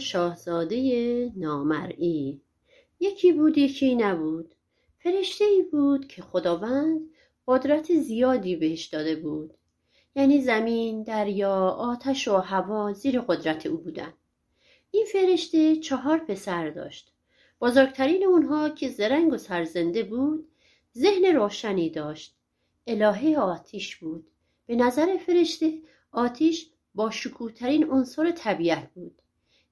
شاهزاده نامرئی یکی بود یکی نبود فرشته ای بود که خداوند قدرت زیادی بهش داده بود یعنی زمین، دریا، آتش و هوا زیر قدرت او بودند. این فرشته چهار پسر داشت. بزرگترین اونها که زرنگ و سرزنده بود، ذهن روشنی داشت. الهه آتیش بود. به نظر فرشته آتیش با شکوهترین عنصر طبیعت بود.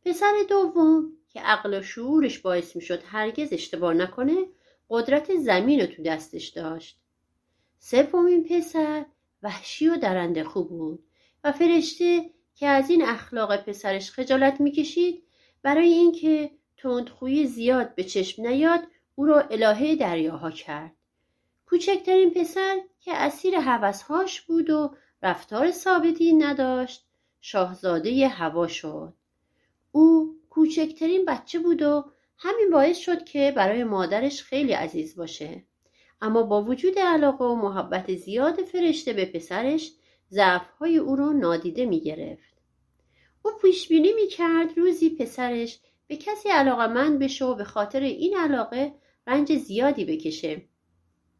پسر دوم که عقل و شعورش باعث می‌شد هرگز اشتباه نکنه قدرت زمین رو تو دستش داشت. سومین پسر وحشی و درنده خوب بود و فرشته که از این اخلاق پسرش خجالت می‌کشید برای اینکه تندخویی زیاد به چشم نیاد او را الهه دریاها کرد کوچکترین پسر که اسیر هوسهاش بود و رفتار ثابتی نداشت شاهزاده هوا شد او کوچکترین بچه بود و همین باعث شد که برای مادرش خیلی عزیز باشه اما با وجود علاقه و محبت زیاد فرشته به پسرش ضعفهای او را نادیده می گرفت. او پیش بینی می کرد روزی پسرش به کسی علاقمند بشه و به خاطر این علاقه رنج زیادی بکشه.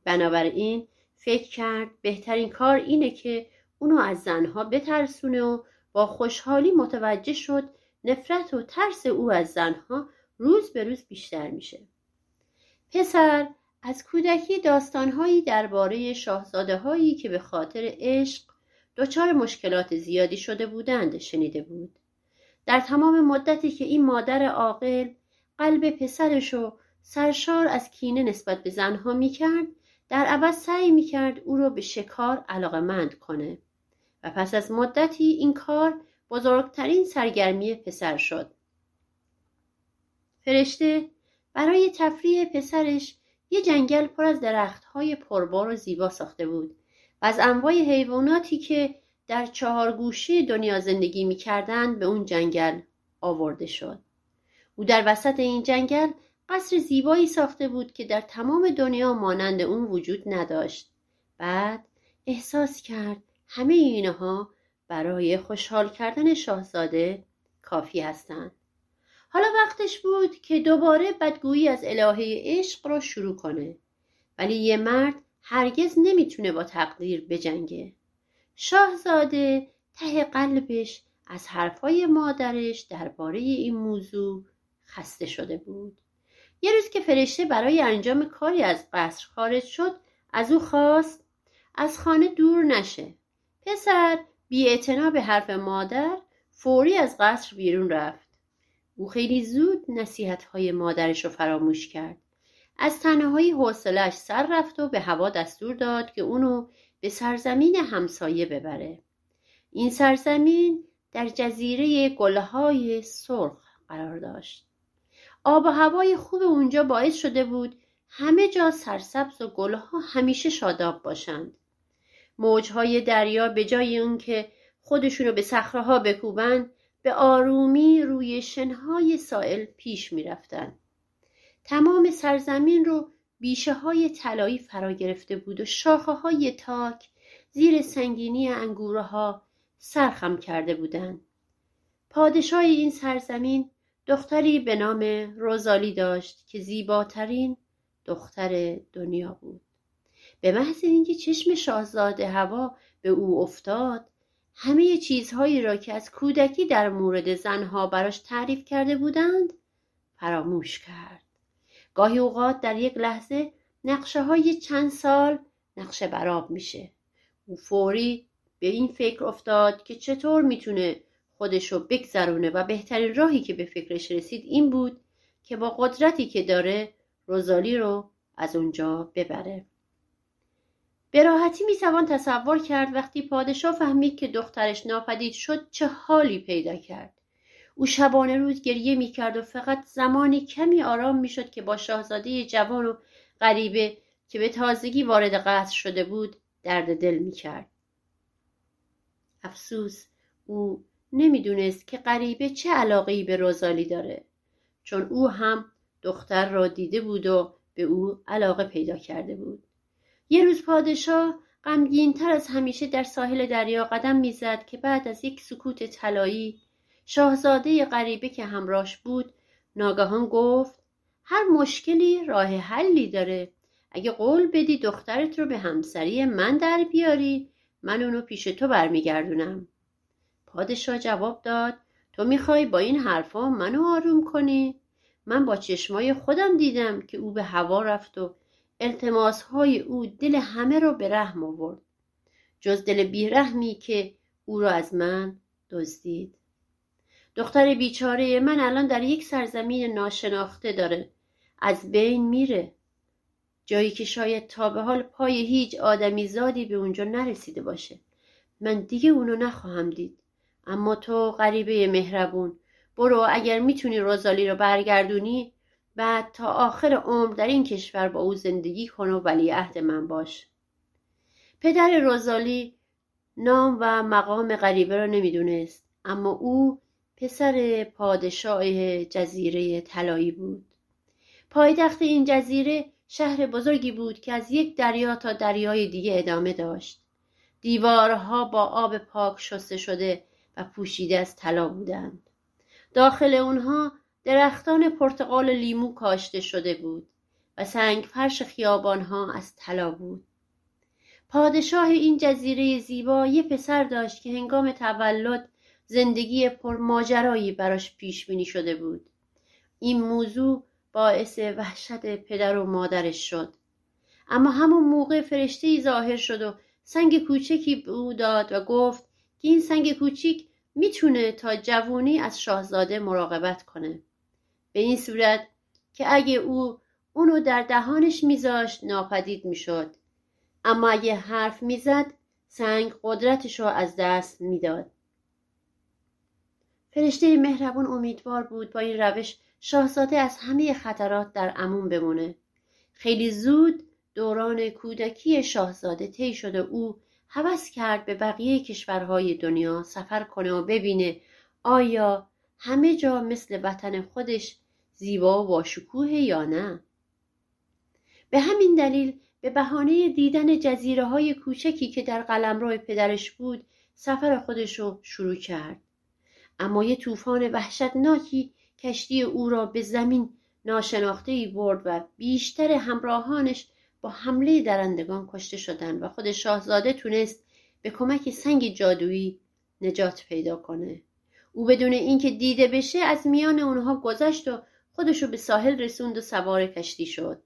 بنابراین فکر کرد بهترین کار اینه که اونو از زنها بترسونه و با خوشحالی متوجه شد نفرت و ترس او از زنها روز به روز بیشتر میشه. پسر از کودکی داستانهایی درباره شاهزاده هایی که به خاطر عشق دچار مشکلات زیادی شده بودند شنیده بود. در تمام مدتی که این مادر عاقل قلب پسرش و سرشار از کینه نسبت به زنها می‌کرد در عوض سعی می‌کرد او را به شکار علاقمند کنه و پس از مدتی این کار بزرگترین سرگرمی پسر شد. فرشته برای تفریح پسرش یه جنگل پر از درختهای پربار و زیبا ساخته بود و از انواع حیواناتی که در چهار گوشه دنیا زندگی می‌کردند به اون جنگل آورده شد. او در وسط این جنگل قصر زیبایی ساخته بود که در تمام دنیا مانند اون وجود نداشت. بعد احساس کرد همه اینها برای خوشحال کردن شاهزاده کافی هستند. حالا وقتش بود که دوباره بدگویی از الهه عشق را شروع کنه. ولی یه مرد هرگز نمی‌تونه با تقدیر بجنگه. شاهزاده ته قلبش از حرفای مادرش درباره این موضوع خسته شده بود. یه روز که فرشته برای انجام کاری از قصر خارج شد از او خواست از خانه دور نشه. پسر بی به حرف مادر فوری از قصر بیرون رفت او خیلی زود نصیحت های مادرش رو فراموش کرد. از تنهایی حوصلش سر رفت و به هوا دستور داد که اونو به سرزمین همسایه ببره. این سرزمین در جزیره گلهای سرخ قرار داشت. آب و هوای خوب اونجا باعث شده بود همه جا سرسبز و گلها همیشه شاداب باشند. موجهای دریا به جای که خودشونو به صخره بکوبند به آرومی روی شنهای سائل پیش می رفتن. تمام سرزمین رو بیشه های طلایی فرا گرفته بود و شاخه های تاک زیر سنگینی انگوره ها سرخم کرده بودند. پادشاه این سرزمین دختری به نام روزالی داشت که زیباترین دختر دنیا بود. به محض اینکه چشم شاهزاده هوا به او افتاد همه چیزهایی را که از کودکی در مورد زنها براش تعریف کرده بودند فراموش کرد. گاهی اوقات در یک لحظه نقشه های چند سال نقشه براب میشه. او فوری به این فکر افتاد که چطور می‌تونه خودشو بگذرونه و بهترین راهی که به فکرش رسید این بود که با قدرتی که داره روزالی رو از اونجا ببره. به راحتی می‌توان تصور کرد وقتی پادشاه فهمید که دخترش ناپدید شد چه حالی پیدا کرد. او شبانه روز گریه می‌کرد و فقط زمانی کمی آرام می‌شد که با شاهزاده جوان و غریبه که به تازگی وارد قصر شده بود درد دل می‌کرد. افسوس او نمی‌دونست که غریبه چه علاقه به روزالی داره چون او هم دختر را دیده بود و به او علاقه پیدا کرده بود. یه روز پادشاه غمگینتر از همیشه در ساحل دریا قدم می‌زد که بعد از یک سکوت طلایی شاهزاده غریبه که همراش بود ناگهان گفت هر مشکلی راه حلی داره. اگه قول بدی دخترت رو به همسری من در بیاری من اونو پیش تو برمیگردونم. پادشاه جواب داد تو می‌خوای با این حرفا منو آروم کنی. من با چشمای خودم دیدم که او به هوا رفت و های او دل همه را به رحم آورد. جز دل بیرحمی که او را از من دزدید. دختر بیچاره من الان در یک سرزمین ناشناخته داره. از بین میره. جایی که شاید تا به حال پای هیچ آدمی زادی به اونجا نرسیده باشه. من دیگه اونو نخواهم دید. اما تو غریبه مهربون. برو اگر می‌تونی روزالی رو برگردونی بعد تا آخر عمر در این کشور با او زندگی کن و ولی عهد من باش. پدر روزالی نام و مقام غریبه را نمی‌دونست اما او پسر پادشاه جزیره طلایی بود. پایتخت این جزیره شهر بزرگی بود که از یک دریا تا دریای دیگه ادامه داشت. دیوارها با آب پاک شسته شده و پوشیده از طلا بودند. داخل اونها درختان پرتقال لیمو کاشته شده بود و سنگ فرش خیابانها از طلا بود. پادشاه این جزیره زیبا یه پسر داشت که هنگام تولد زندگی پرماجرایی براش پیش بینی شده بود. این موضوع باعث وحشت پدر و مادرش شد. اما همون موقع فرشته ظاهر شد و سنگ کوچکی به او داد و گفت که این سنگ کوچیک می‌تونه تا جوونی از شاهزاده مراقبت کنه. به این صورت که اگه او اونو در دهانش میذاشت ناپدید می‌شد. اما اگه حرف می‌زد سنگ قدرتش رو از دست می‌داد. فرشته مهربون امیدوار بود با این روش شاهزاده از همه خطرات در امون بمونه. خیلی زود دوران کودکی شاهزاده طی شده او هوس کرد به بقیه کشورهای دنیا سفر کنه و ببینه آیا همه جا مثل وطن خودش زیبا و باشکوه یا نه؟ به همین دلیل به بهانه دیدن جزیره های کوچکی که در قلمرو پدرش بود سفر خودش رو شروع کرد. اما یه طوفان وحشتناکی کشتی او را به زمین ناشناخته ای برد و بیشتر همراهانش با حمله درندگان کشته شدند و خود شاهزاده تونست به کمک سنگ جادویی نجات پیدا کنه. او بدون اینکه دیده بشه از میان اونها گذشت و خودشو به ساحل رسوند و سوار کشتی شد.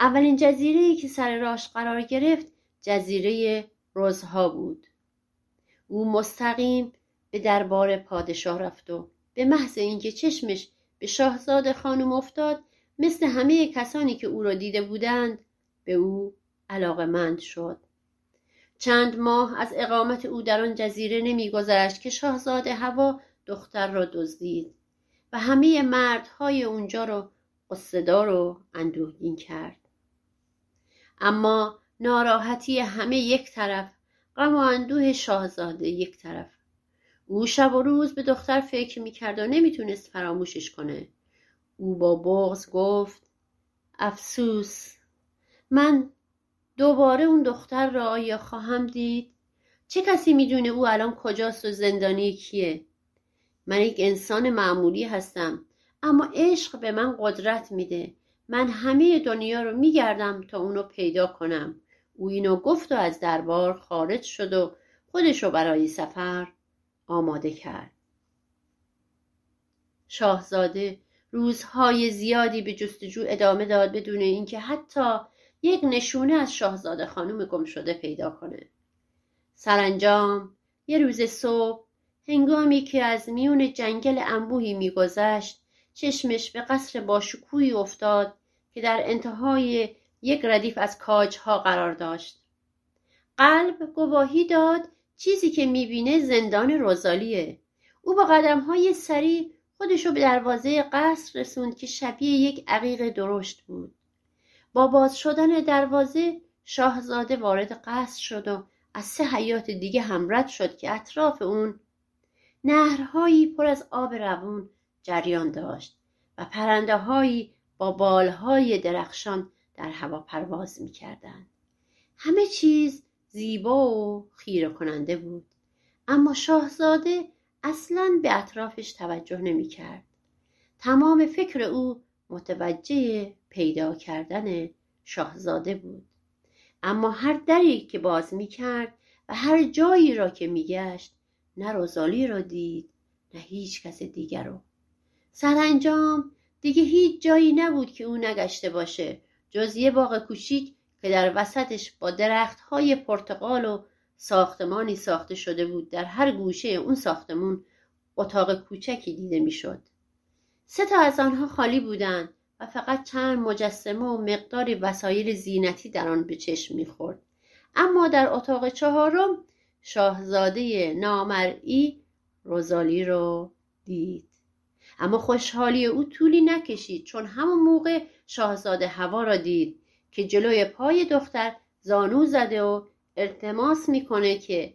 اولین جزیره که سر راش قرار گرفت جزیره روزها بود. او مستقیم به دربار پادشاه رفت و به محض اینکه چشمش به شاهزاده خانم افتاد مثل همه کسانی که او را دیده بودند به او علاقمند شد. چند ماه از اقامت او در آن جزیره نمیگذشت که شاهزاده هوا دختر را دزدید و همه مردهای اونجا رو قصدار و اندوهگین کرد. اما ناراحتی همه یک طرف غم و اندوه شاهزاده یک طرف. او شب و روز به دختر فکر می‌کرد و نمی‌تونست فراموشش کنه. او با بغز گفت افسوس من دوباره اون دختر را آیا خواهم دید؟ چه کسی می‌دونه او الان کجاست و زندانی کیه؟ من یک انسان معمولی هستم اما عشق به من قدرت میده. من همه دنیا رو میگردم تا اونو پیدا کنم. او اینو گفت و از دربار خارج شد و خودشو برای سفر آماده کرد. شاهزاده روزهای زیادی به جستجو ادامه داد بدون اینکه حتی یک نشونه از شاهزاده خانم گم شده پیدا کنه. سرانجام یه روز صبح هنگامی که از میون جنگل انبوهی میگذشت چشمش به قصر باشکوهی افتاد که در انتهای یک ردیف از کاجها قرار داشت. قلب گواهی داد چیزی که می‌بینه زندان روزالیه او با قدم های سریع خودشو به دروازه قصر رسوند که شبیه یک عقیق درشت بود. با باز شدن دروازه شاهزاده وارد قصر شد و از سه حیات دیگه هم رد شد که اطراف اون نهرهایی پر از آب روون جریان داشت و پرنده هایی با بالهای درخشان در هوا پرواز می کردن. همه چیز زیبا و خیره کننده بود اما شاهزاده اصلا به اطرافش توجه نمی کرد. تمام فکر او متوجه پیدا کردن شاهزاده بود. اما هر دری که باز می کرد و هر جایی را که می گشت نه روزالی را دید نه هیچ کس دیگر رو سرانجام دیگه هیچ جایی نبود که او نگشته باشه جز یه باغ کوچیک که در وسطش با درختهای پرتقال و ساختمانی ساخته شده بود. در هر گوشه اون ساختمون اتاق کوچکی دیده می‌شد. سه تا از آنها خالی بودند. و فقط چند مجسمه و مقداری وسایل زینتی در آن به چشم می‌خورد. اما در اتاق چهارم شاهزاده نامرئی روزالی رو دید. اما خوشحالی او طولی نکشید چون همون موقع شاهزاده هوا را دید که جلوی پای دختر زانو زده و التماس می‌کنه که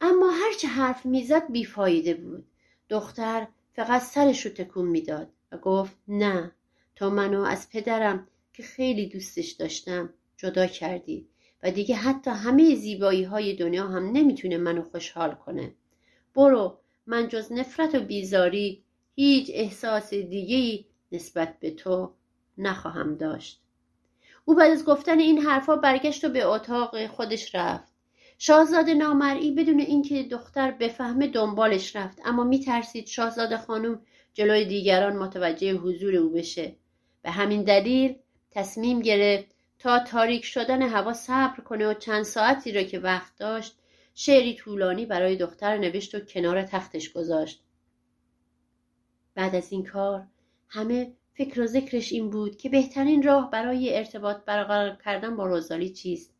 اما هرچه حرف می‌زد بیفایده بود. دختر فقط سرش رو تکون می‌داد. و گفت نه تا منو از پدرم که خیلی دوستش داشتم جدا کردی و دیگه حتی همه زیبایی های دنیا هم نمی‌تونه منو خوشحال کنه. برو من جز نفرت و بیزاری هیچ احساس دیگهی نسبت به تو نخواهم داشت. او بعد از گفتن این حرفا برگشت و به اتاق خودش رفت. شاهزاده نامرئی بدون اینکه دختر بفهمه دنبالش رفت اما میترسید شاهزاده خانم جلوی دیگران متوجه حضور او بشه. به همین دلیل تصمیم گرفت تا تاریک شدن هوا صبر کنه و چند ساعتی را که وقت داشت شعری طولانی برای دختر نوشت و کنار تختش گذاشت. بعد از این کار همه فکر و ذکرش این بود که بهترین راه برای ارتباط برقرار کردن با روزالی چیست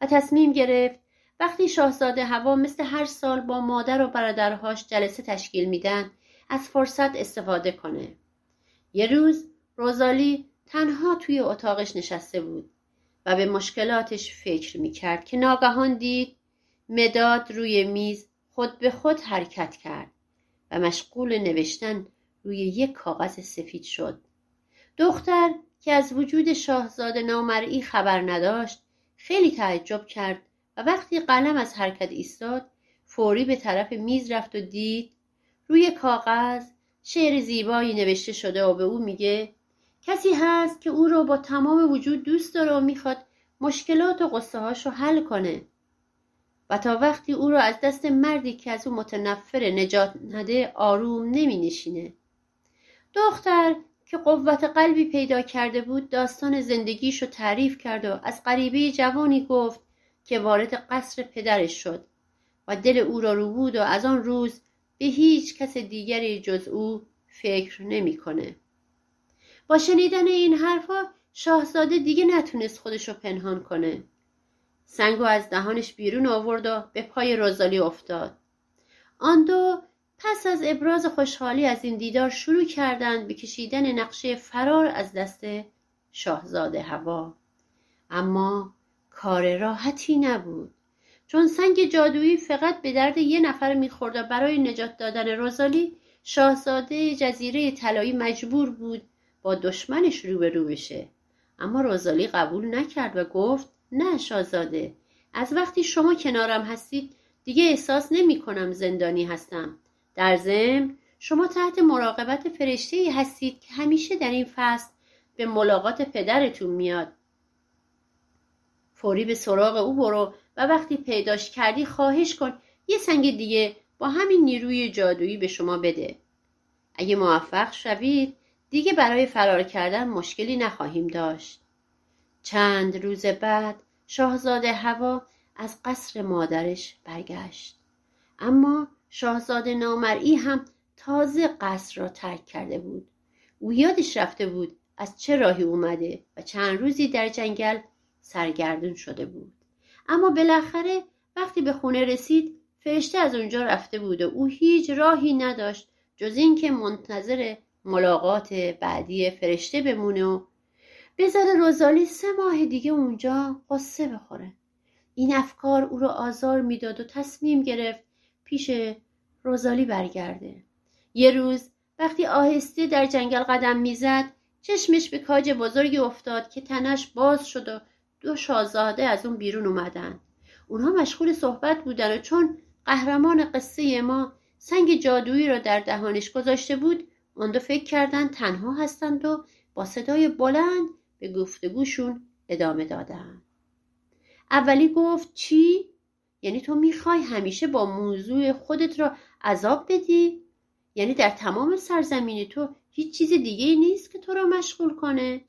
و تصمیم گرفت وقتی شاهزاده هوا مثل هر سال با مادر و برادرهاش جلسه تشکیل میدن از فرصت استفاده کنه. یه روز روزالی تنها توی اتاقش نشسته بود و به مشکلاتش فکر می‌کرد که ناگهان دید مداد روی میز خود به خود حرکت کرد و مشغول نوشتن روی یک کاغذ سفید شد. دختر که از وجود شاهزاده نامرئی خبر نداشت خیلی تعجب کرد و وقتی قلم از حرکت ایستاد فوری به طرف میز رفت و دید روی کاغذ شعر زیبایی نوشته شده و به او میگه کسی هست که او رو با تمام وجود دوست داره و می‌خواد مشکلات و قصه هاش حل کنه و تا وقتی او رو از دست مردی که از او متنفر نجات نده آروم نمی نشینه. دختر که قوت قلبی پیدا کرده بود داستان زندگیش رو تعریف کرد و از غریبه جوانی گفت که وارد قصر پدرش شد و دل او را رو بود و از آن روز به هیچ کس دیگری جز او فکر نمی‌کنه. با شنیدن این حرفا شاهزاده دیگه نتونست خودش رو پنهان کنه. سنگو از دهانش بیرون آورد و به پای روزالی افتاد. آن دو پس از ابراز خوشحالی از این دیدار شروع کردند به کشیدن نقشه فرار از دست شاهزاده هوا. اما کار راحتی نبود. چون سنگ جادویی فقط به درد یه نفر می‌خورد و برای نجات دادن روزالی شاهزاده جزیره طلایی مجبور بود با دشمنش روبرو بشه. اما روزالی قبول نکرد و گفت نه شاهزاده از وقتی شما کنارم هستید دیگه احساس نمی کنم زندانی هستم. در ضمن شما تحت مراقبت فرشته هستید که همیشه در این فصل به ملاقات پدرتون میاد. فوری به سراغ او برو و وقتی پیداش کردی خواهش کن یه سنگ دیگه با همین نیروی جادویی به شما بده. اگه موفق شوید دیگه برای فرار کردن مشکلی نخواهیم داشت. چند روز بعد شاهزاده هوا از قصر مادرش برگشت. اما شاهزاده نامرئی هم تازه قصر را ترک کرده بود. او یادش رفته بود از چه راهی اومده و چند روزی در جنگل سرگردون شده بود. اما بالاخره وقتی به خونه رسید فرشته از اونجا رفته بود و او هیچ راهی نداشت جز اینکه منتظر ملاقات بعدی فرشته بمونه و بذاره روزالی سه ماه دیگه اونجا قصه بخوره. این افکار او رو آزار می‌داد و تصمیم گرفت پیش روزالی برگرده. یه روز وقتی آهسته در جنگل قدم می‌زد چشمش به کاج بزرگی افتاد که تنش باز شد و دو شاهزاده از اون بیرون اومدن اونها مشغول صحبت بودن و چون قهرمان قصه ما سنگ جادویی را در دهانش گذاشته بود آن دو فکر کردند تنها هستند و با صدای بلند به گفتگوشون ادامه دادن اولی گفت چی؟ یعنی تو می‌خوای همیشه با موضوع خودت را عذاب بدی؟ یعنی در تمام سرزمین تو هیچ چیز دیگه نیست که تو را مشغول کنه؟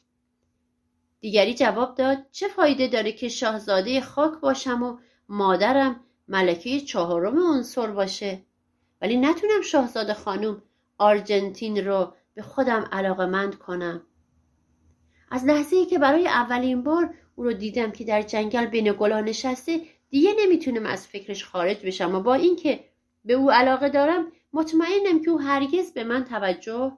دیگری جواب داد چه فایده داره که شاهزاده خاک باشم و مادرم ملکه چهارم عنصر باشه؟ ولی نتونم شاهزاده خانم آرژنتین رو به خودم علاقمند کنم. از لحظه ای که برای اولین بار او رو دیدم که در جنگل بین گلا نشسته دیگه نمی‌تونم از فکرش خارج بشم و با اینکه به او علاقه دارم مطمئنم که او هرگز به من توجه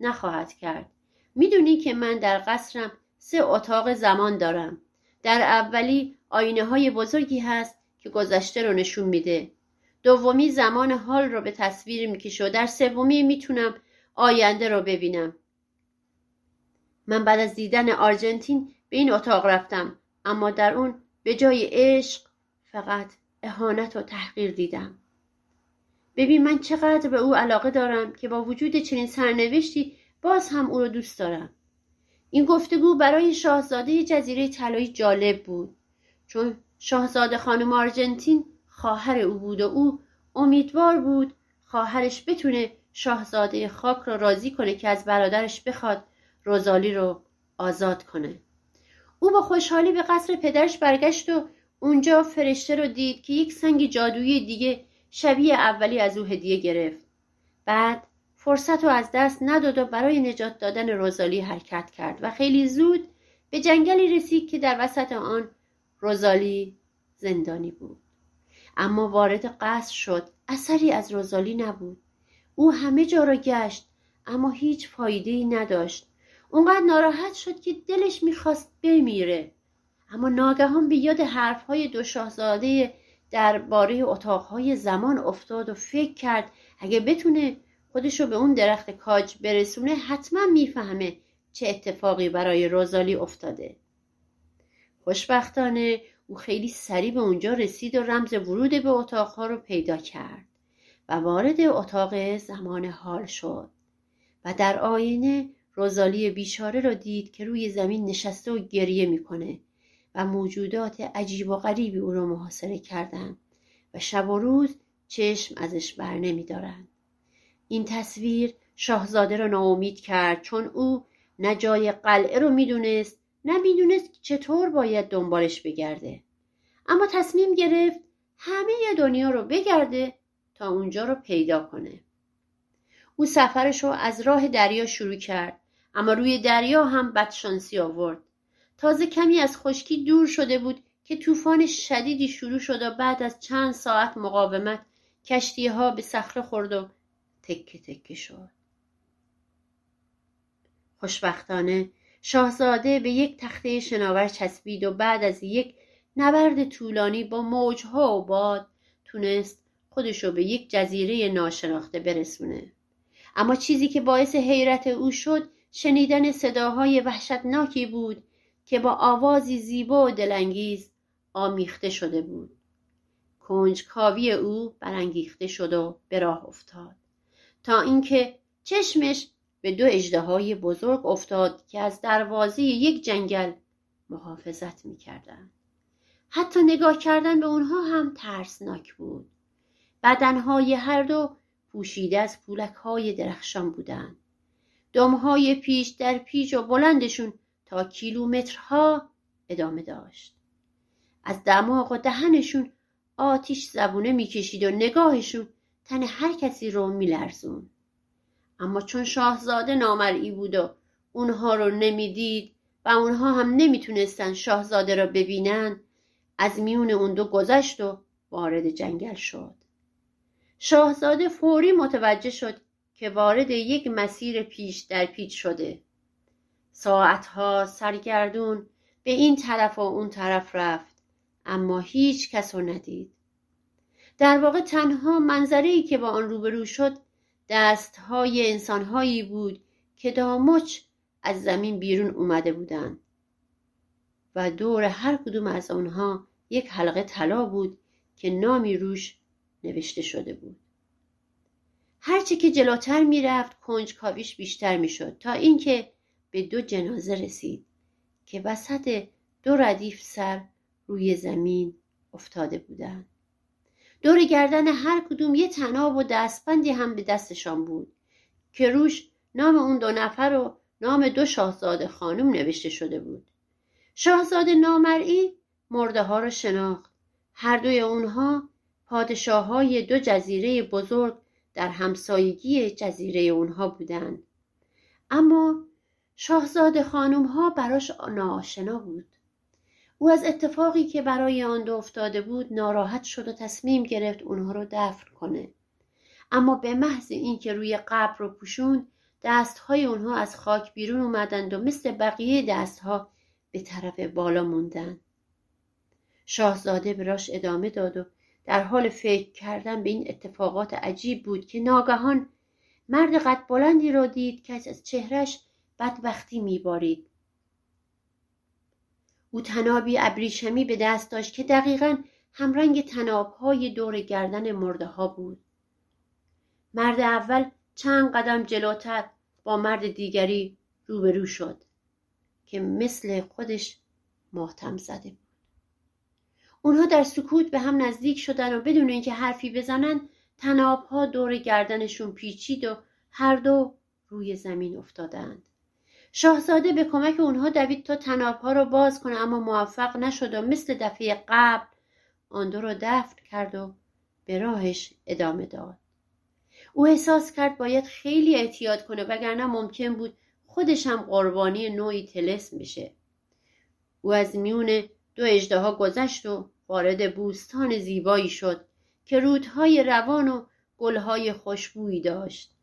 نخواهد کرد. می‌دونی که من در قصرم سه اتاق زمان دارم. در اولی آینه های بزرگی هست که گذشته رو نشون میده. دومی زمان حال رو به تصویر می‌کشه. و در سومی می‌تونم آینده رو ببینم. من بعد از دیدن آرژنتین به این اتاق رفتم. اما در اون به جای عشق فقط اهانت و تحقیر دیدم. ببین من چقدر به او علاقه دارم که با وجود چنین سرنوشتی باز هم او رو دوست دارم. این گفتگو برای شاهزاده جزیره طلایی جالب بود چون شاهزاده خانم آرژنتین خواهر او بود و او امیدوار بود خواهرش بتونه شاهزاده خاک را راضی کنه که از برادرش بخواد روزالی رو آزاد کنه. او با خوشحالی به قصر پدرش برگشت و اونجا فرشته رو دید که یک سنگ جادویی دیگه شبیه اولی از او هدیه گرفت. بعد فرصت رو از دست نداد و برای نجات دادن روزالی حرکت کرد و خیلی زود به جنگلی رسید که در وسط آن روزالی زندانی بود. اما وارد قصر شد. اثری از روزالی نبود. او همه جا را گشت اما هیچ فایده ای نداشت. اونقدر ناراحت شد که دلش می‌خواست بمیره. اما ناگهان به یاد حرفهای دو شاهزاده درباره اتاقهای زمان افتاد و فکر کرد اگه بتونه خودشو به اون درخت کاج برسونه حتما می‌فهمه چه اتفاقی برای روزالی افتاده. خوشبختانه او خیلی سریع به اونجا رسید و رمز ورود به اتاقها رو پیدا کرد و وارد اتاق زمان حال شد و در آینه روزالی بیچاره را دید که روی زمین نشسته و گریه می‌کنه و موجودات عجیب و غریبی او را محاصره کردند و شب و روز چشم ازش بر نمیدارند این تصویر شاهزاده را ناامید کرد چون او نه جای قلعه رو می‌دونست نه می‌دونست چطور باید دنبالش بگرده. اما تصمیم گرفت همه دنیا رو بگرده تا اونجا رو پیدا کنه. او سفرش رو از راه دریا شروع کرد اما روی دریا هم بدشانسی آورد. تازه کمی از خشکی دور شده بود که طوفان شدیدی شروع شد و بعد از چند ساعت مقاومت کشتی ها به صخره خورد و تکه تکه شد. خوشبختانه شاهزاده به یک تخته شناور چسبید و بعد از یک نبرد طولانی با موجها و باد تونست خودشو به یک جزیره ناشناخته برسونه. اما چیزی که باعث حیرت او شد شنیدن صداهای وحشتناکی بود که با آوازی زیبا و دلانگیز آمیخته شده بود. کنجکاوی او برانگیخته شد و به راه افتاد. تا اینکه چشمش به دو اجدهای بزرگ افتاد که از دروازه یک جنگل محافظت می‌کردند. حتی نگاه کردن به اونها هم ترسناک بود. بدنهای هر دو پوشیده از پولک های درخشان بودند. دمهای پیش در پیش و بلندشون تا کیلومترها ادامه داشت. از دماغ و دهنشون آتیش زبونه می‌کشید و نگاهشون تن هر کسی رو میلرزون. اما چون شاهزاده نامرئی بود و اونها رو نمی‌دید و اونها هم نمی‌تونستن شاهزاده را ببینن از میون اون دو گذشت و وارد جنگل شد. شاهزاده فوری متوجه شد که وارد یک مسیر پیش در پیچ شده. ساعتها سرگردون به این طرف و اون طرف رفت اما هیچ کس رو ندید. در واقع تنها منظره که با آن روبرو شد دستهای انسانهایی بود که دامچ از زمین بیرون اومده بودند و دور هر کدوم از آنها یک حلقه طلا بود که نامی روش نوشته شده بود. هرچه که جلوتر می‌رفت کنجکاویش بیشتر می‌شد تا اینکه به دو جنازه رسید که وسط دو ردیف سر روی زمین افتاده بودند. دور گردن هر کدوم یه تناب و دستبندی هم به دستشان بود که روش نام اون دو نفر و نام دو شاهزاده خانم نوشته شده بود. شاهزاده نامرئی مرده ها را شناخت. هر دوی اونها پادشاه های دو جزیره بزرگ در همسایگی جزیره اونها بودند. اما شاهزاده خانم ها براش ناآشنا بود. او از اتفاقی که برای آن دو افتاده بود ناراحت شد و تصمیم گرفت اونها رو دفن کنه. اما به محض اینکه روی قبر رو پوشون دستهای اونها از خاک بیرون اومدند و مثل بقیه دستها به طرف بالا موندند. شاهزاده براش ادامه داد و در حال فکر کردن به این اتفاقات عجیب بود که ناگهان مرد قد بلندی را دید که از چهرش بدبختی میبارید. او تنابی ابریشمی به دست داشت که دقیقا همرنگ تنابهای دور گردن مرده ها بود. مرد اول چند قدم جلوتر با مرد دیگری روبرو شد که مثل خودش ماتم زده بود. اونها در سکوت به هم نزدیک شدن و بدون اینکه حرفی بزنن تنابها دور گردنشون پیچید و هر دو روی زمین افتادند. شاهزاده به کمک اونها دوید تا تنابها را باز کنه اما موفق نشد و مثل دفعه قبل آن دو را دفن کرد و به راهش ادامه داد. او احساس کرد باید خیلی احتیاط کنه وگرنه ممکن بود خودش هم قربانی نوعی تلس میشه او از میون دو اجدها گذشت و وارد بوستان زیبایی شد که رودهای روان و گلهای خوشبویی داشت.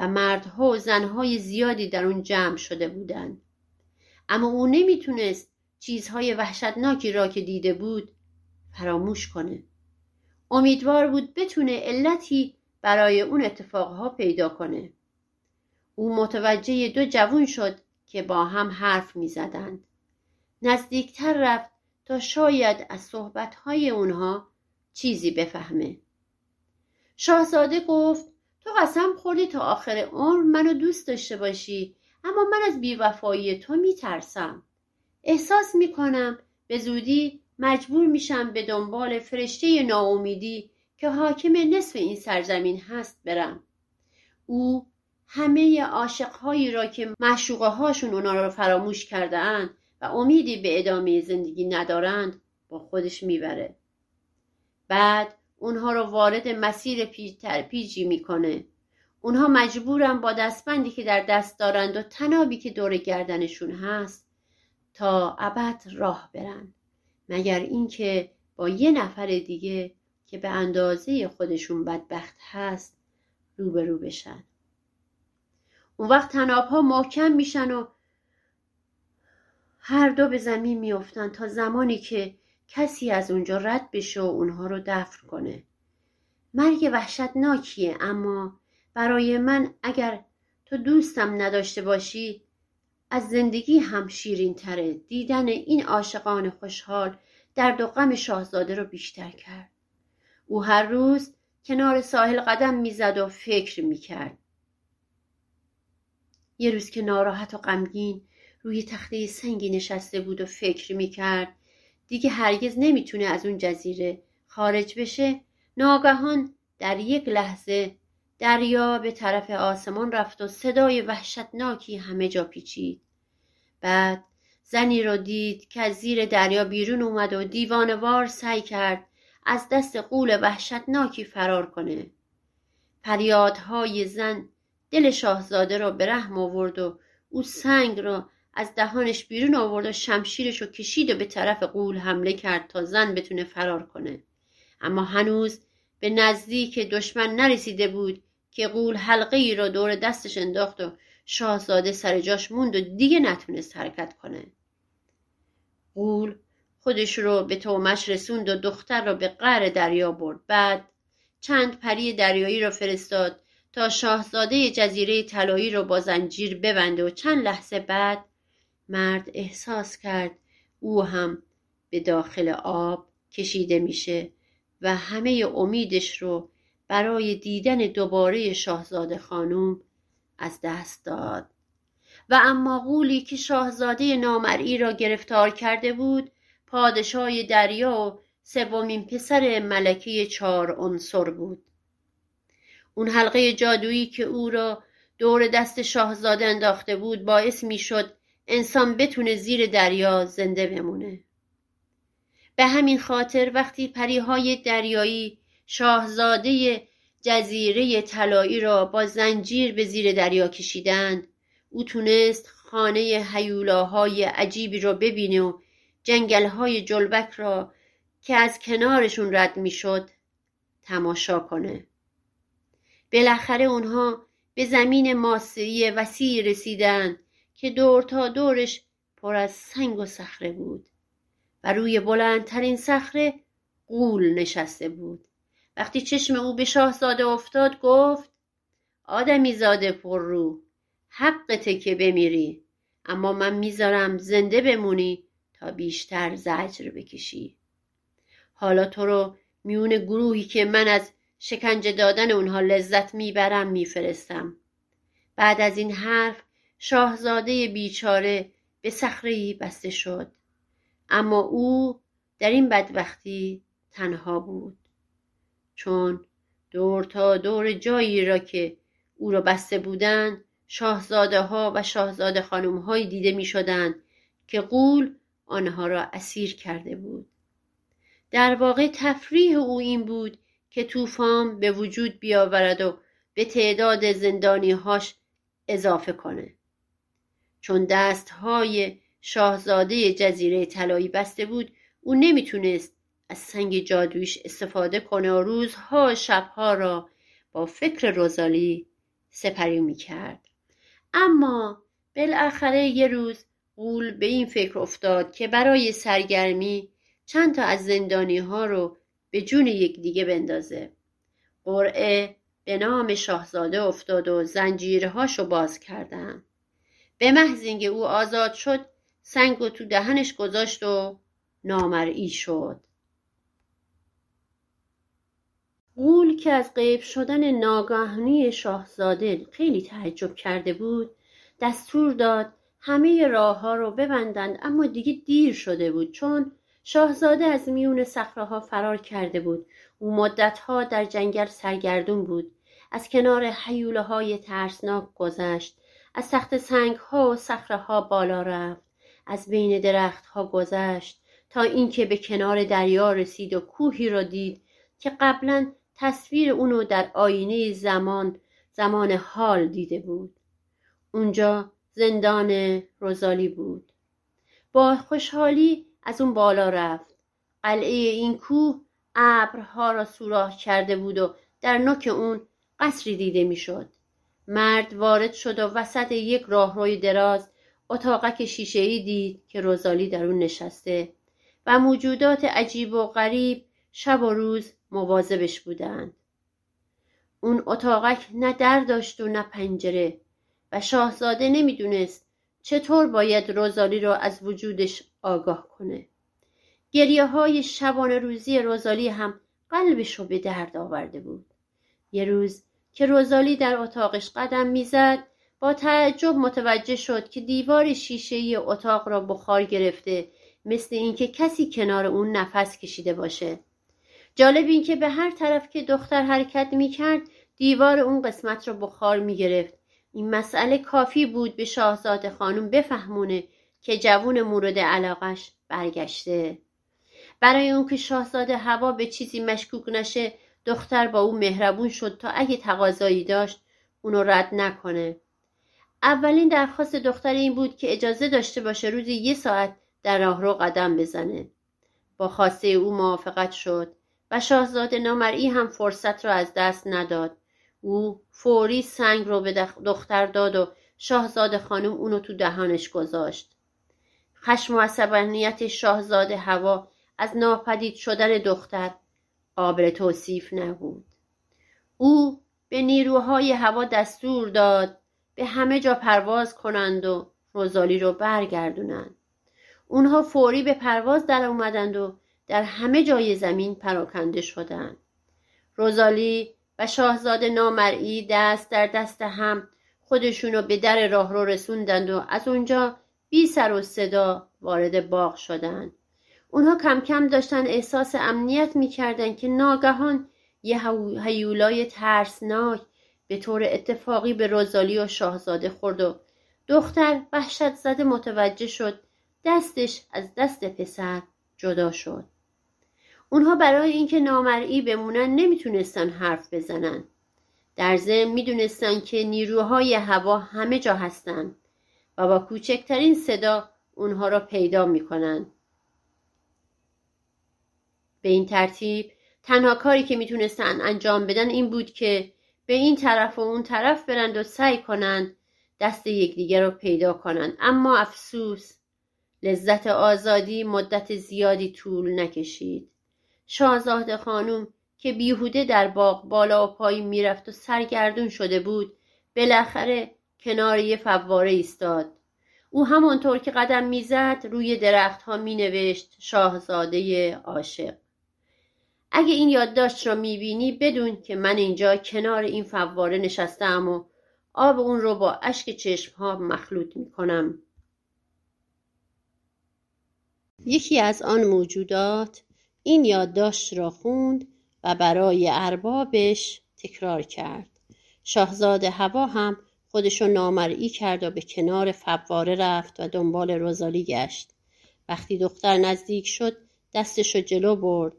و مردها و زنهای زیادی در اون جمع شده بودند. اما او نمی‌تونست چیزهای وحشتناکی را که دیده بود فراموش کنه. امیدوار بود بتونه علتی برای اون اتفاقها پیدا کنه. او متوجه دو جوون شد که با هم حرف می‌زدند. نزدیکتر رفت تا شاید از صحبتهای اونها چیزی بفهمه. شاهزاده گفت تو قسم خوردی تا آخر عمر منو دوست داشته باشی اما من از بیوفایی تو میترسم. احساس می‌کنم به زودی مجبور میشم به دنبال فرشته ناامیدی که حاکم نصف این سرزمین هست برم. او همه عاشقهایی را که معشوقه هاشون اونا را فراموش کرده اند و امیدی به ادامه زندگی ندارند با خودش می‌بره. بعد اونها رو وارد مسیر پیچ ترپیجی می‌کنه. اونها مجبورن با دستبندی که در دست دارند و تنابی که دور گردنشون هست تا ابد راه برن. مگر اینکه با یه نفر دیگه که به اندازه خودشون بدبخت هست روبرو بشن. اون وقت تناب ها محکم میشن و هر دو به زمین میافتن تا زمانی که کسی از اونجا رد بشه و اونها رو دفن کنه. مرگ وحشتناکیه اما برای من اگر تو دوستم نداشته باشی از زندگی هم شیرین تره دیدن این عاشقان خوشحال در و غم شاهزاده رو بیشتر کرد. او هر روز کنار ساحل قدم می‌زد و فکر می‌کرد. یه روز که ناراحت و غمگین روی تخته سنگی نشسته بود و فکر می‌کرد دیگه هرگز نمی‌تونه از اون جزیره خارج بشه. ناگهان در یک لحظه دریا به طرف آسمان رفت و صدای وحشتناکی همه جا پیچید. بعد زنی را دید که از زیر دریا بیرون اومد و دیوانوار سعی کرد از دست قول وحشتناکی فرار کنه. فریادهای زن دل شاهزاده را به رحم آورد و او سنگ را از دهانش بیرون آورد و شمشیرش رو کشید و به طرف قول حمله کرد تا زن بتونه فرار کنه. اما هنوز به نزدیک دشمن نرسیده بود که قول حلقه ای را دور دستش انداخت و شاهزاده سر جاش موند و دیگه نتونست حرکت کنه. قول خودش رو به تومش رسوند و دختر را به قعر دریا برد. بعد چند پری دریایی را فرستاد تا شاهزاده جزیره طلایی را با زنجیر ببنده و چند لحظه بعد مرد احساس کرد او هم به داخل آب کشیده میشه و همه امیدش رو برای دیدن دوباره شاهزاده خانوم از دست داد. و اما غولی که شاهزاده نامرئی را گرفتار کرده بود پادشاه دریا و سومین پسر ملکه چهار عنصر بود. اون حلقه جادویی که او را دور دست شاهزاده انداخته بود باعث می‌شد انسان بتونه زیر دریا زنده بمونه. به همین خاطر وقتی پریهای دریایی شاهزاده جزیره طلایی را با زنجیر به زیر دریا کشیدند او تونست خانه حیولاهای عجیبی را ببینه و جنگلهای جلبک را که از کنارشون رد می‌شد تماشا کنه. بالاخره اونها به زمین ماسهی وسیعی رسیدند که دور تا دورش پر از سنگ و صخره بود و روی بلندترین صخره قول نشسته بود. وقتی چشم او به شاهزاده افتاد گفت آدمی زاده پر رو حقته که بمیری اما من می‌ذارم زنده بمونی تا بیشتر زجر بکشی. حالا تو رو میون گروهی که من از شکنجه دادن اونها لذت می‌برم میفرستم. بعد از این حرف شاهزاده بیچاره به صخره بسته شد. اما او در این بدبختی تنها بود. چون دور تا دور جایی را که او را بسته بودند شاهزاده ها و شاهزاده خانم های دیده می شدند که قول آنها را اسیر کرده بود. در واقع تفریح او این بود که طوفان به وجود بیاورد و به تعداد زندانی هاش اضافه کنه چون دستهای شاهزاده جزیره طلایی بسته بود او نمی‌تونست از سنگ جادویش استفاده کنه و روزها شبها را با فکر روزالی سپری می‌کرد. اما بالاخره یه روز قول به این فکر افتاد که برای سرگرمی چند تا از زندانی ها رو به جون یکدیگه بندازه. قرعه به نام شاهزاده افتاد و زنجیرهاشو باز کردن. به محض اینکه او آزاد شد سنگ و تو دهنش گذاشت و نامرئی شد. غول که از غیب شدن ناگهانی شاهزاده خیلی تعجب کرده بود دستور داد همه راه ها رو ببندند اما دیگه دیر شده بود چون شاهزاده از میون صخره فرار کرده بود. او مدتها در جنگل سرگردون بود. از کنار حیوله های ترسناک گذشت. از تخت سنگ ها و صخره ها بالا رفت. از بین درخت ها گذشت تا اینکه به کنار دریا رسید و کوهی را دید که قبلا تصویر اونو در آینه زمان زمان حال دیده بود. اونجا زندان روزالی بود. با خوشحالی از اون بالا رفت. قلعه این کوه ابرها را سوراخ کرده بود و در نوک اون قصری دیده می‌شد. مرد وارد شد و وسط یک راهروی دراز اتاقک شیشهای دید که روزالی در اون نشسته و موجودات عجیب و غریب شب و روز مواظبش بودند. اون اتاقک نه در داشت و نه پنجره و شاهزاده نمی‌دونست چطور باید روزالی را از وجودش آگاه کنه. گریه های شبانه روزی روزالی هم قلبش رو به درد آورده بود. یه روز که روزالی در اتاقش قدم می‌زد با تعجب متوجه شد که دیوار شیشه اتاق را بخار گرفته مثل اینکه کسی کنار اون نفس کشیده باشه. جالب این که به هر طرف که دختر حرکت می‌کرد دیوار اون قسمت رو بخار می‌گرفت. این مسئله کافی بود به شاهزاده خانم بفهمونه که جوون مورد علاقش برگشته. برای اون که شاهزاده هوا به چیزی مشکوک نشه دختر با او مهربون شد تا اگه تقاضایی داشت اونو رد نکنه. اولین درخواست دختر این بود که اجازه داشته باشه روزی یه ساعت در راهرو قدم بزنه. با خواسته او موافقت شد و شاهزاده نامرئی هم فرصت را از دست نداد. او فوری سنگ رو به دختر داد و شاهزاده خانم اونو تو دهانش گذاشت. خشم و عصبانیت شاهزاده هوا از ناپدید شدن دختر قابل توصیف نبود. او به نیروهای هوا دستور داد به همه جا پرواز کنند و روزالی رو برگردونند. اونها فوری به پرواز در اومدند و در همه جای زمین پراکنده شدند. روزالی و شاهزاده نامرئی دست در دست هم خودشونو به در راهرو رسوندند و از اونجا بی سر و صدا وارد باغ شدند. اونها کم کم داشتن احساس امنیت می‌کردند که ناگهان یه هیولای ترسناک به طور اتفاقی به روزالی و شاهزاده خورد و دختر وحشت زده متوجه شد دستش از دست پسر جدا شد. اونها برای اینکه نامرئی بمونن نمی‌تونستن حرف بزنن. در ضمن می‌دونستن که نیروهای هوا همه جا هستن و با کوچکترین صدا اونها را پیدا می‌کنن. به این ترتیب تنها کاری که می‌تونستن انجام بدن این بود که به این طرف و اون طرف برند و سعی کنند دست یکدیگر رو پیدا کنند. اما افسوس لذت آزادی مدت زیادی طول نکشید. شاهزاده خانم که بیهوده در باغ بالا و پایین می‌رفت و سرگردون شده بود بالاخره کنار یه فواره ایستاد. او همانطور که قدم می‌زد روی درختها مینوشت شاهزاده عاشق. اگه این یادداشت را می‌بینی بدون که من اینجا کنار این فواره نشستم و آب اون رو با اشک چشم ها مخلوط می‌کنم. یکی از آن موجودات این یادداشت را خوند و برای اربابش تکرار کرد. شاهزاده هوا هم خودشو نامرئی کرد و به کنار فواره رفت و دنبال روزالی گشت. وقتی دختر نزدیک شد دستشو جلو برد.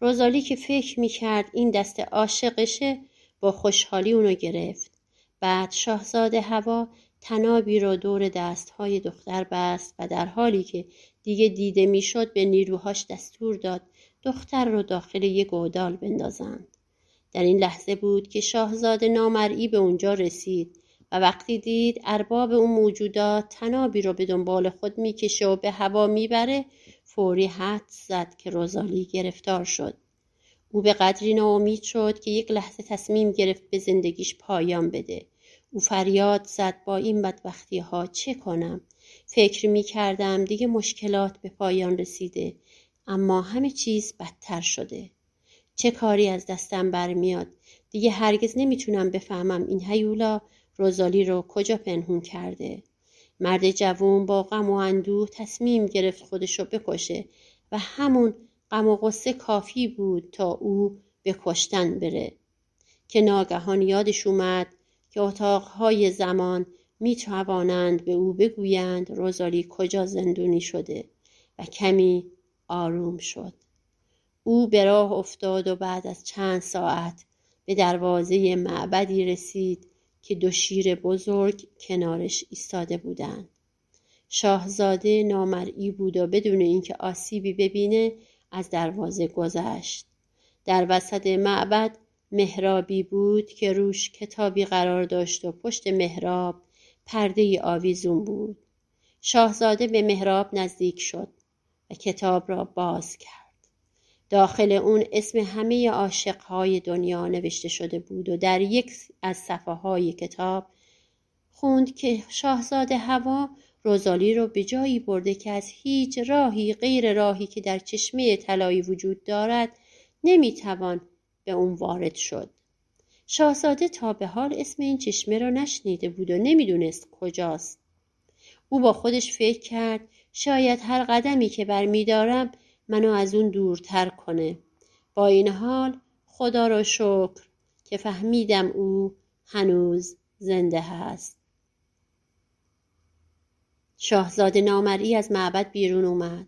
روزالی که فکر می‌کرد این دست عاشقشه با خوشحالی اونو گرفت. بعد شاهزاده هوا تنابی رو دور دستهای دختر بست و در حالی که دیگه دیده می‌شد به نیروهاش دستور داد دختر رو داخل یک گودال بندازند. در این لحظه بود که شاهزاده نامرئی به اونجا رسید و وقتی دید ارباب اون موجودات تنابی رو به دنبال خود می‌کشه و به هوا می‌بره فوری حد زد که روزالی گرفتار شد. او به قدری ناامید شد که یک لحظه تصمیم گرفت به زندگیش پایان بده. او فریاد زد با این بدبختی ها چه کنم؟ فکر می کردم دیگه مشکلات به پایان رسیده اما همه چیز بدتر شده. چه کاری از دستم برمیاد؟ دیگه هرگز نمی‌تونم بفهمم این هیولا روزالی رو کجا پنهون کرده. مرد جوون با غم و اندوه تصمیم گرفت خودشو بکشه و همون غم و غصه کافی بود تا او به کشتن بره. که ناگهان یادش اومد که اتاقهای زمان می توانند به او بگویند روزالی کجا زندونی شده و کمی آروم شد. او به راه افتاد و بعد از چند ساعت به دروازه معبدی رسید که دو شیر بزرگ کنارش ایستاده بودند. شاهزاده نامرئی بود و بدون اینکه آسیبی ببینه از دروازه گذشت. در وسط معبد محرابی بود که روش کتابی قرار داشت و پشت محراب پرده آویزون بود. شاهزاده به محراب نزدیک شد و کتاب را باز کرد. داخل اون اسم همه عاشقهای دنیا نوشته شده بود و در یک از صفحه های کتاب خوند که شاهزاده هوا روزالی رو به جایی برده که از هیچ راهی غیر راهی که در چشمه طلایی وجود دارد نمی‌توان به اون وارد شد. شاهزاده تا به حال اسم این چشمه را نشنیده بود و نمی‌دونست کجاست. او با خودش فکر کرد شاید هر قدمی که برمیدارم منو از اون دورتر کنه با این حال خدا را شکر که فهمیدم او هنوز زنده هست شاهزاده نامرئی از معبد بیرون اومد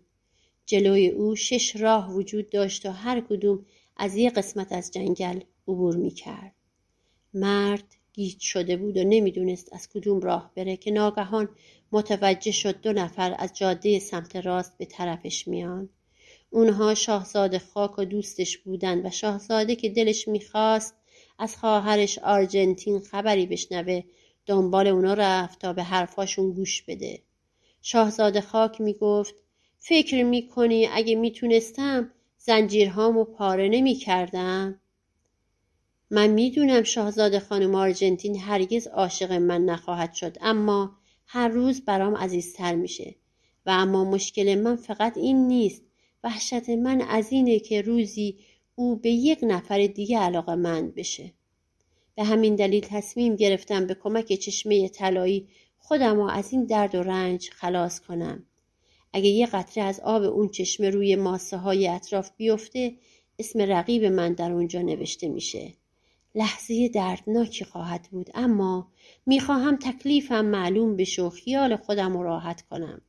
جلوی او شش راه وجود داشت و هر کدوم از یک قسمت از جنگل عبور می کرد. مرد گیج شده بود و نمی‌دونست از کدوم راه بره که ناگهان متوجه شد دو نفر از جاده سمت راست به طرفش میان. اونها شاهزاده خاک و دوستش بودن و شاهزاده که دلش می‌خواست از خواهرش آرژنتین خبری بشنوه دنبال اونا رفت تا به حرفاشون گوش بده. شاهزاده خاک می‌گفت فکر می‌کنی اگه می‌تونستم زنجیرهامو پاره نمی‌کردم؟ من می‌دونم شاهزاده خانم آرژنتین هرگز عاشق من نخواهد شد اما هر روز برام عزیزتر میشه و اما مشکل من فقط این نیست وحشت من از اینه که روزی او به یک نفر دیگه علاقه مند بشه. به همین دلیل تصمیم گرفتم به کمک چشمه طلایی خودم رو از این درد و رنج خلاص کنم. اگه یه قطره از آب اون چشمه روی ماسه های اطراف بیفته اسم رقیب من در اونجا نوشته میشه. لحظه دردناکی خواهد بود اما می‌خواهم تکلیفم معلوم بشه و خیال خودم رو راحت کنم.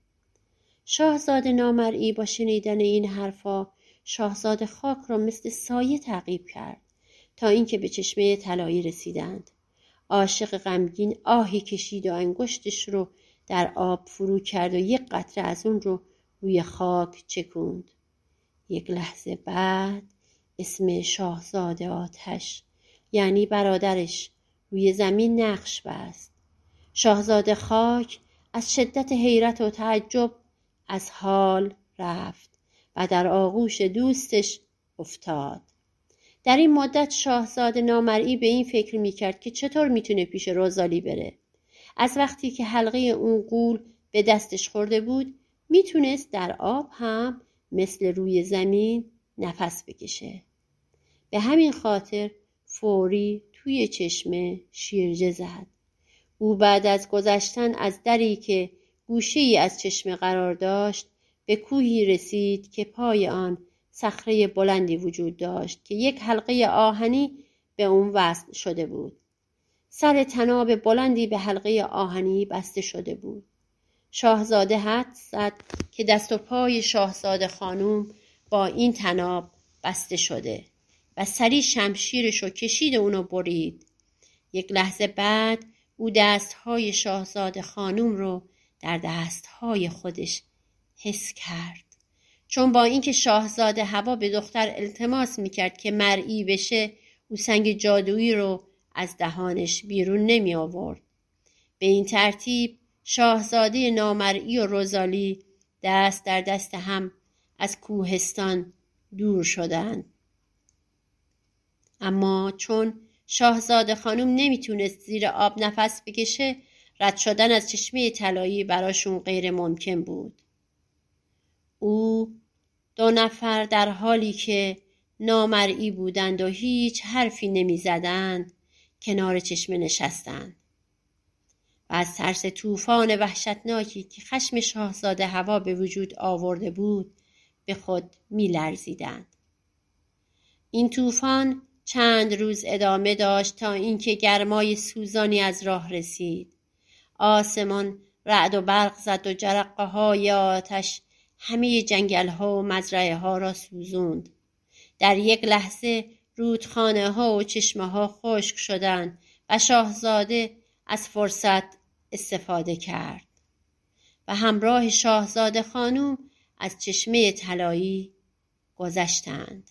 شاهزاده نامرئی با شنیدن این حرفا شاهزاده خاک را مثل سایه تعقیب کرد تا اینکه به چشمه طلایی رسیدند. عاشق غمگین آهی کشید و انگشتش رو در آب فرو کرد و یک قطره از اون رو روی خاک چکوند. یک لحظه بعد اسم شاهزاده آتش یعنی برادرش روی زمین نقش بست. شاهزاده خاک از شدت حیرت و تعجب از حال رفت و در آغوش دوستش افتاد. در این مدت شاهزاده نامرئی به این فکر می‌کرد که چطور می‌تونه پیش روزالی بره. از وقتی که حلقه اون قول به دستش خورده بود می‌تونست در آب هم مثل روی زمین نفس بکشه. به همین خاطر فوری توی چشمه شیرجه زد. او بعد از گذشتن از دری که گوشه ای از چشمه قرار داشت به کوهی رسید که پای آن صخره بلندی وجود داشت که یک حلقه آهنی به اون وصل شده بود. سر تناب بلندی به حلقه آهنی بسته شده بود. شاهزاده حد زد که دست و پای شاهزاده خانوم با این تناب بسته شده و سری شمشیرش رو کشید و اونو برید. یک لحظه بعد او دستهای شاهزاده خانوم رو در دستهای خودش حس کرد چون با اینکه شاهزاده هوا به دختر التماس می‌کرد که مرئی بشه او سنگ جادویی رو از دهانش بیرون نمی آورد. به این ترتیب شاهزاده نامرئی و روزالی دست در دست هم از کوهستان دور شدند. اما چون شاهزاده خانم نمی‌تونست زیر آب نفس بکشه رد شدن از چشمه طلایی براشون غیر ممکن بود. او دو نفر در حالی که نامرئی بودند و هیچ حرفی نمی‌زدند کنار چشمه نشستند. و از ترس طوفان وحشتناکی که خشم شاهزاده هوا به وجود آورده بود به خود میلرزیدند. این طوفان چند روز ادامه داشت تا اینکه گرمای سوزانی از راه رسید. آسمان رعد و برق زد و جرقه های آتش همه جنگل ها و مزرعه ها را سوزوند. در یک لحظه رودخانه ها و چشمه ها خشک شدند و شاهزاده از فرصت استفاده کرد و همراه شاهزاده خانوم از چشمه طلایی گذشتند.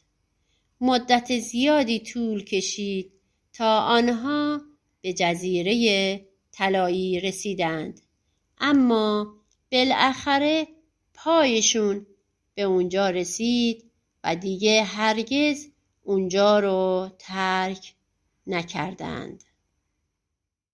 مدت زیادی طول کشید تا آنها به جزیره طلایی رسیدند. اما بالاخره پایشون به اونجا رسید و دیگه هرگز اونجا رو ترک نکردند.